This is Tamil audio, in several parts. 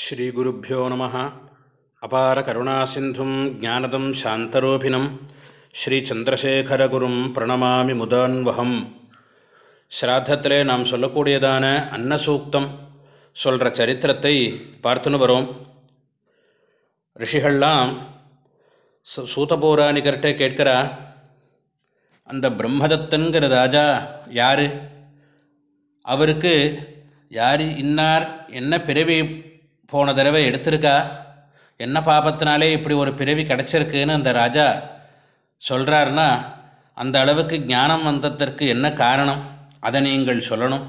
ஸ்ரீகுருப்போ நம. அபார கருணாசிந்தும் ஜானதம் சாந்தரூபிணம். ஸ்ரீச்சந்திரசேகரகுரும் பிரணமாமி முதான்வகம். ஸ்ராத்தத்திலே நாம் சொல்லக்கூடியதான அன்னசூக்தம் சொல்கிற சரித்திரத்தை பார்த்துன்னு வரோம். ரிஷிகள்லாம் சு சூதபௌராணிகர்கிட்ட கேட்கிறா அந்த பிரம்மதத்தன்கிற ராஜா யார்? அவருக்கு யார் இன்னார்? என்ன பிறவி போன தடவை எடுத்திருக்கா? என்ன பாபத்தினாலே இப்படி ஒரு பிறவி கிடச்சிருக்குன்னு அந்த ராஜா சொல்கிறாருன்னா அந்த அளவுக்கு ஞானம் வந்ததற்கு என்ன காரணம்? அதை நீங்கள் சொல்லணும்.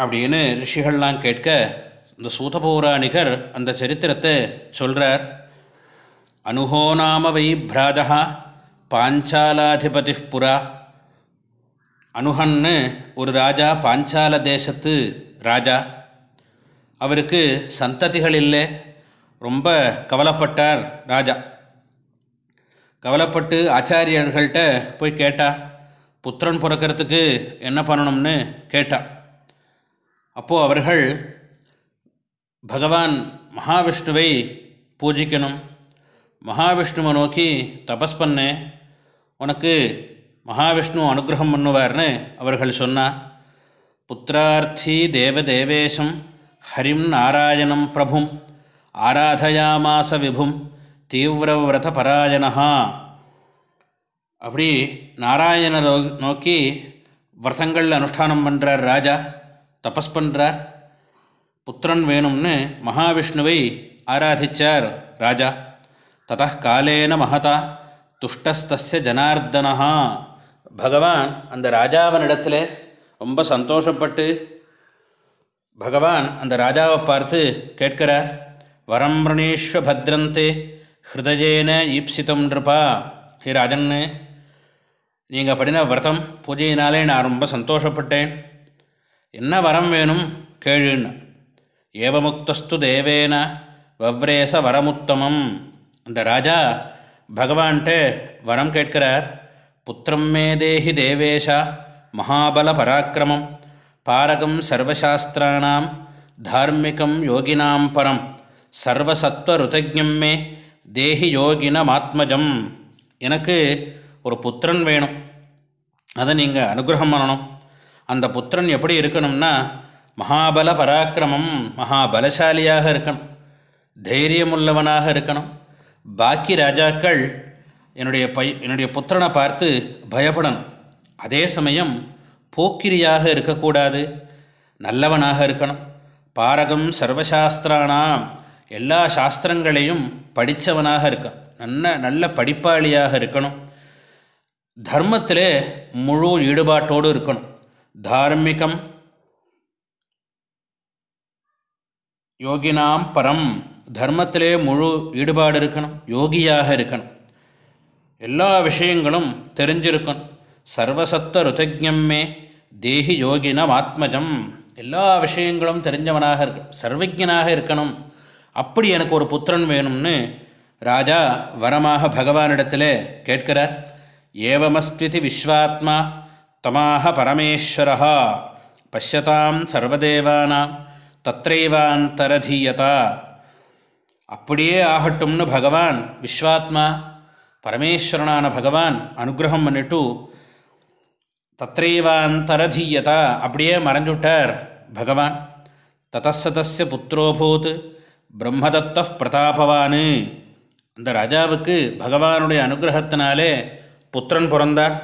அப்படின்னு ரிஷிகள்லாம் கேட்க இந்த சூதபௌராணிகர் அந்த சரித்திரத்தை சொல்கிறார் அனுகோ நாம வை பிராதா பாஞ்சாலாதிபதி புரா. அனுகன்னு ஒரு ராஜா பாஞ்சால தேசத்து ராஜா. அவருக்கு சந்ததிகள் இல்லை ரொம்ப கவலைப்பட்டார் ராஜா. கவலைப்பட்டு ஆச்சாரியர்கள்ட்ட போய் கேட்டா புத்திரன் பிறக்கிறதுக்கு என்ன பண்ணணும்னு? கேட்டா. அப்போது அவர்கள் பகவான் மகாவிஷ்ணுவை பூஜிக்கணும். மகாவிஷ்ணுவை நோக்கி தபஸ் பண்ணு. உனக்கு மகாவிஷ்ணு அனுகிரகம் பண்ணுவார்னு அவர்கள் சொன்னா புத்திரார்த்தி தேவதேவேஷம் ஹரிம் நாராயணம் பிரபும் ஆராதயாமாச விபும் தீவிரவிரத பராயணா அப்படி நாராயணரை நோக்கி விரதங்கள் அனுஷ்டானம் பண்ணுறார் ராஜா தபஸ் பண்ணுறார் புத்திரன் வேணும்னு மகாவிஷ்ணுவை ஆராதிச்சார் ராஜா. தத காலேன மகதா துஷ்டஸ்தஸ்ய ஜனார்தனா பகவான் அந்த ராஜாவனிடத்தில் ரொம்ப சந்தோஷப்பட்டு பகவான் அந்த ராஜாவை பார்த்து கேட்கிறார் வரம் பிரணீஸ்வ பத்ரந்தே ஹிருதயேன ஈப்சித்தம் நிருப்பா ஹே ராஜன்னு நீங்கள் படின விரதம் பூஜையினாலே நான் ரொம்ப சந்தோஷப்பட்டேன். என்ன வரம் வேணும் கேளுன்னு ஏவமுக்தஸ்து தேவேன வவ்ரேச வரமுத்தமம். அந்த ராஜா பகவான்கிட்ட வரம் கேட்கிறார் புத்திரம் மே தேஹி தேவேஷா மகாபல பராக்கிரமம் பாரகம் சர்வசாஸ்திராணாம் தார்மிகம் யோகினாம் பரம் சர்வசத்வருதஜம் மே தேஹி யோகினமாத்மஜம். எனக்கு ஒரு புத்திரன் வேணும். அதை நீங்கள் அனுகிரகம் பண்ணணும். அந்த புத்திரன் எப்படி இருக்கணும்னா மகாபல பராக்கிரமம் மகாபலசாலியாக இருக்கணும். தைரியமுள்ளவனாக இருக்கணும். பாக்கி ராஜாக்கள் என்னுடைய பை என்னுடைய புத்திரனை பார்த்து பயப்படணும். அதே சமயம் போக்கிரியாக இருக்கக்கூடாது. நல்லவனாக இருக்கணும். பாரகம் சர்வசாஸ்திரானாம். எல்லா சாஸ்திரங்களையும் படித்தவனாக இருக்கணும். நல்ல நல்ல படிப்பாளியாக இருக்கணும். தர்மத்திலே முழு ஈடுபாட்டோடு இருக்கணும். தார்மிகம். யோகினாம் பரம். தர்மத்திலே முழு ஈடுபாடு இருக்கணும். யோகியாக இருக்கணும். எல்லா விஷயங்களும் தெரிஞ்சிருக்கணும். சர்வசத்த ருதஜம் மே தேஹி யோகினம் ஆத்மஜம் எல்லா விஷயங்களும் தெரிஞ்சவனாக இருக்க சர்வஜனாக இருக்கணும். அப்படி எனக்கு ஒரு புத்திரன் வேணும்னு ராஜா வரமாக பகவானிடத்தில் கேட்கிறார். ஏவமஸ்திதி விஸ்வாத்மா தமாக பரமேஸ்வரா பசியதாம் சர்வதேவானாம் தத்ரைவாந்தரதீயதா அப்படியே ஆகட்டும்னு பகவான் விஸ்வாத்மா பரமேஸ்வரனான பகவான் அனுகிரகம் பண்ணிட்டு தத்ரைவாந்தரதீயதா. அப்படியே மறைஞ்சுட்டார் பகவான். ததசதஸ்ய புத்திரோபூத் பிரம்மதத்த பிரதாபவானு. அந்த ராஜாவுக்கு பகவானுடைய அனுகிரகத்தினாலே புத்திரன் பிறந்தார்.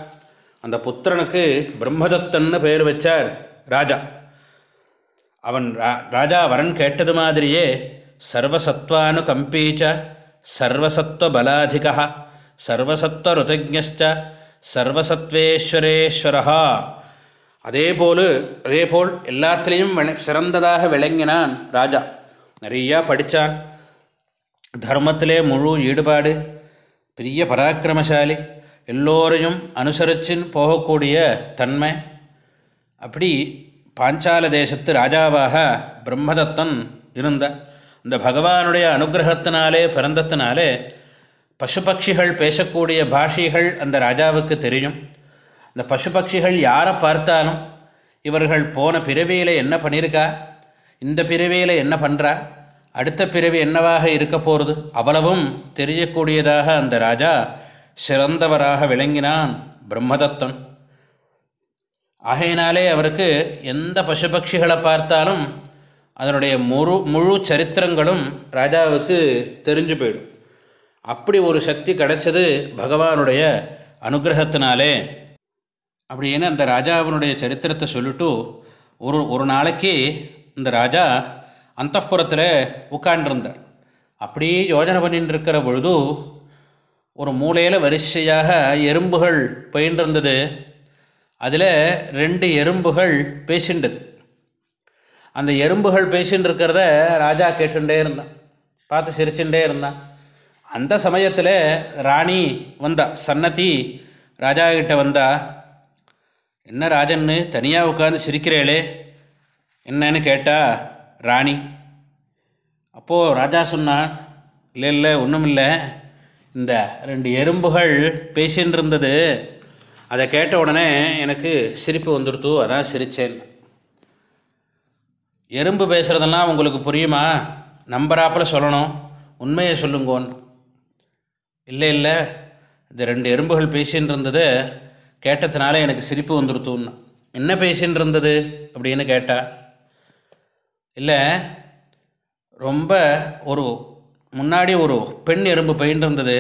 அந்த புத்திரனுக்கு பிரம்மதத்தன்னு பெயர் வச்சார் ராஜா. அவன் ராஜா வரன் கேட்டது மாதிரியே சர்வசத்வானு கம்பீச்ச சர்வசத்வ பலாதிகா சர்வசத்வ ருதஜ்ஞச்ச சர்வசத்வேஸ்வரேஸ்வரா அதே போல் அதே போல் எல்லாத்துலேயும் விள சிறந்ததாக விளங்கினான் ராஜா. நிறையா படித்தான் தர்மத்திலே முழு ஈடுபாடு. பெரிய பராக்கிரமசாலி. எல்லோரையும் அனுசரிச்சின்னு போகக்கூடிய தன்மை. அப்படி பாஞ்சால தேசத்து ராஜாவாக பிரம்மதத்தன் இருந்த. இந்த பகவானுடைய அனுகிரகத்தினாலே பிறந்தத்தினாலே பசுபக்ஷிகள் பேசக்கூடிய பாஷைகள் அந்த ராஜாவுக்கு தெரியும். அந்த பசுபக்ஷிகள் யாரை பார்த்தாலும் இவர்கள் போன பிறவியில் என்ன பண்ணியிருக்கா இந்த பிறவியில் என்ன பண்ணுறா அடுத்த பிறவி என்னவாக இருக்க போகிறது அவ்வளவும் தெரியக்கூடியதாக அந்த ராஜா சிறந்தவராக விளங்கினான் பிரம்மதத்தன். ஆகையினாலே அவருக்கு எந்த பசுபக்ஷிகளை பார்த்தாலும் அதனுடைய முழு முழு சரித்திரங்களும் ராஜாவுக்கு தெரிஞ்சு போயிடும். அப்படி ஒரு சக்தி கிடைச்சது பகவானுடைய அனுகிரகத்தினாலே. அப்படின்னு அந்த ராஜாவினுடைய சரித்திரத்தை சொல்லிட்டு ஒரு ஒரு நாளைக்கு இந்த ராஜா அந்தப்புறத்தில் உட்காண்டிருந்தார் அப்படியே யோஜனை பண்ணிட்டு இருக்கிற பொழுது ஒரு மூலையில் வரிசையாக எறும்புகள் பயின்றிருந்தது அதில் ரெண்டு எறும்புகள் பேசின்றது. அந்த எறும்புகள் பேசின்னு இருக்கிறத ராஜா கேட்டுட்டே இருந்தான். பார்த்து சிரிச்சுட்டே இருந்தான். அந்த சமயத்தில் ராணி வந்தா சன்னதி ராஜா கிட்டே வந்தா என்ன ராஜன்னு தனியாக உட்காந்து சிரிக்கிறேளே என்னன்னு கேட்டா ராணி. அப்போது ராஜா சொன்னான் இல்லை இல்லை ஒன்றும் இல்லை இந்த ரெண்டு எறும்புகள் பேசின்னு இருந்தது அதை கேட்ட உடனே எனக்கு சிரிப்பு வந்துடுத்து அதான் சிரித்தேன் எறும்பு பேசுகிறதெல்லாம் உங்களுக்கு புரியுமா? நம்பராப்பில் சொல்லணும். உண்மையை சொல்லுங்கோன்னு. இல்லை இல்லை. இந்த ரெண்டு எறும்புகள் பேசின்னு இருந்தது கேட்டதுனால எனக்கு சிரிப்பு வந்துடுத்துன்னா என்ன பேசின்னு இருந்தது அப்படின்னு கேட்டா இல்லை ரொம்ப ஒரு முன்னாடி ஒரு பெண் எறும்பு பயின்று இருந்தது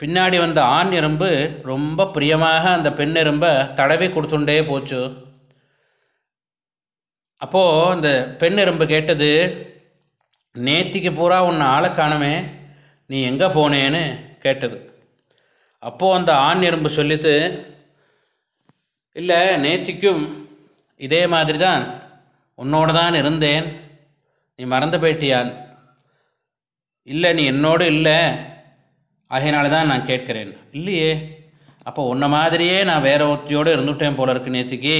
பின்னாடி வந்த ஆண் எறும்பு ரொம்ப பிரியமாக அந்த பெண் எறும்பை தடவி கொடுத்துட்டே போச்சு. அப்போது அந்த பெண் எறும்பு கேட்டது நேத்திக்கு பூரா உன்னை ஆளை காணுமே. நீ எங்கே போனேன்னு கேட்டது. அப்போது அந்த ஆண் எறும்பு சொல்லித்து இல்லை நேத்திக்கும் இதே மாதிரி தான் உன்னோடு தான் இருந்தேன். நீ மறந்து போயிட்டியான்? இல்லை நீ என்னோடு இல்லை. அதனால தான் நான் கேட்கிறேன். இல்லையே. அப்போ உன்ன மாதிரியே நான் வேற ஒருத்தியோடு இருந்துட்டேன் போல இருக்கு நேத்திக்கு.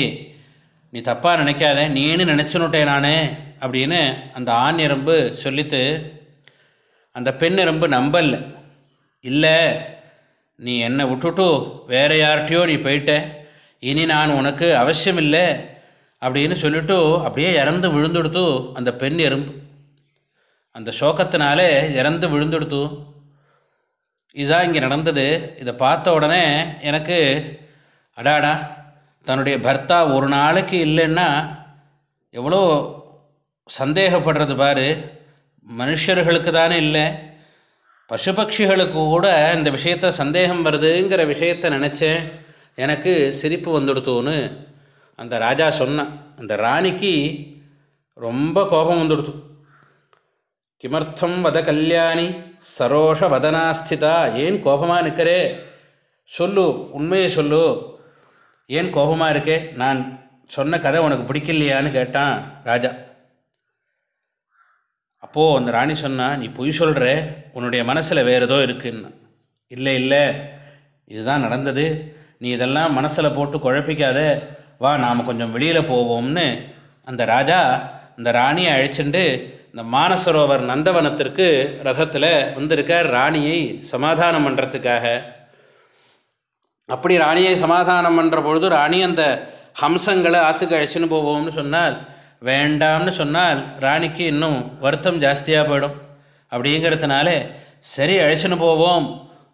நீ தப்பாக நினைக்காத. நீனு நினச்சுனுட்டேன் நானே அப்படின்னு அந்த ஆண் எறும்பு சொல்லித்து அந்த பெண் எறும்பு நம்பல. இல்லை நீ என்னை விட்டுட்டு வேறு யார்கிட்டையோ நீ போயிட்ட. இனி நான் உனக்கு அவசியம் இல்லை அப்படின்னு சொல்லிட்டு அப்படியே இறந்து விழுந்துடுத்து அந்த பெண் எறும்பு. அந்த சோகத்தினாலே இறந்து விழுந்துடுத்து. இதுதான் இங்கே நடந்தது. இதை பார்த்த உடனே எனக்கு அடாடா தன்னுடைய பர்த்தா ஒரு நாளைக்கு இல்லைன்னா எவ்வளோ சந்தேகப்படுறது பாரு. மனுஷர்களுக்கு தானே இல்லை? பசுபக்ஷிகளுக்கு கூட இந்த விஷயத்த சந்தேகம் வருதுங்கிற விஷயத்த நினச்சேன். எனக்கு சிரிப்பு வந்துடுத்தோன்னு அந்த ராஜா சொன்னான். அந்த ராணிக்கு ரொம்ப கோபம் வந்துடுத்து. கிமர்த்தம் வத கல்யாணி சரோஷ வதனாஸ்திதா ஏன் கோபமாக நிற்கிறே? சொல்லு உண்மையை சொல்லு. ஏன் கோபமாக இருக்கே? நான் சொன்ன கதை உனக்கு பிடிக்கலையான்னு கேட்டான் ராஜா. அப்போது அந்த ராணி சொன்னால் நீ பொய் சொல்கிற உன்னுடைய மனசில் வேறு ஏதோ இருக்குன்னு. இல்லை இல்லை இதுதான் நடந்தது. நீ இதெல்லாம் மனசில் போட்டு குழப்பிக்காத. வா நாம் கொஞ்சம் வெளியில் போவோம்னு. அந்த ராஜா அந்த ராணியை அழைச்சிண்டு இந்த மானசரோவர் நந்தவனத்திற்கு ரதத்தில் வந்திருக்கார் ராணியை சமாதானம் பண்ணுறதுக்காக அப்படி ராணியை சமாதானம் பண்ணுற பொழுது ராணி அந்த ஹம்சங்களை ஆற்றுக்கு அழைச்சின்னு போவோம்னு சொன்னால் வேண்டாம்னு சொன்னால் ராணிக்கு இன்னும் வருத்தம் ஜாஸ்தியாக போயிடும். அப்படிங்கிறதுனால சரி அழைச்சின்னு போவோம்.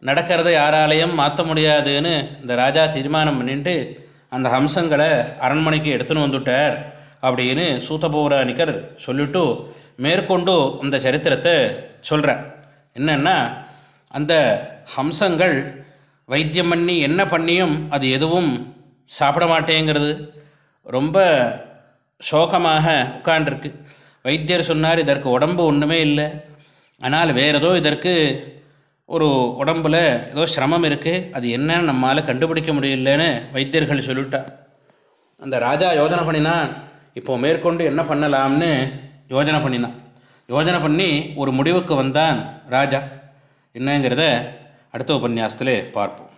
நடக்கிறத யாராலையும் மாற்ற முடியாதுன்னு இந்த ராஜா தீர்மானம் பண்ணிட்டு அந்த ஹம்சங்களை அரண்மனைக்கு எடுத்துன்னு வந்துட்டார் அப்படின்னு சூத்தபௌராணிக்கர் சொல்லிட்டு மேற்கொண்டு அந்த சரித்திரத்தை சொல்கிறார் என்னென்னா அந்த ஹம்சங்கள் வைத்தியம் பண்ணி என்ன பண்ணியும் அது எதுவும் சாப்பிட மாட்டேங்கிறது. ரொம்ப சோகமாக உட்காண்டிருக்கு வைத்தியர் சொன்னார் இதற்கு உடம்பு ஒன்றுமே இல்லை. ஆனால் வேறு ஏதோ இதற்கு ஒரு உடம்பில் ஏதோ சிரமம் இருக்குது அது என்னன்னு நம்மளால் கண்டுபிடிக்க முடியலன்னு வைத்தியர்கள் சொல்லிட்டா அந்த ராஜா யோஜனை பண்ணினான். இப்போது மேற்கொண்டு என்ன பண்ணலாம்னு யோஜனை பண்ணினான். யோஜனை பண்ணி ஒரு முடிவுக்கு வந்தான் ராஜா. என்னங்கிறத அடுத்த உபன்யாசத்தில் பார்ப்போம்.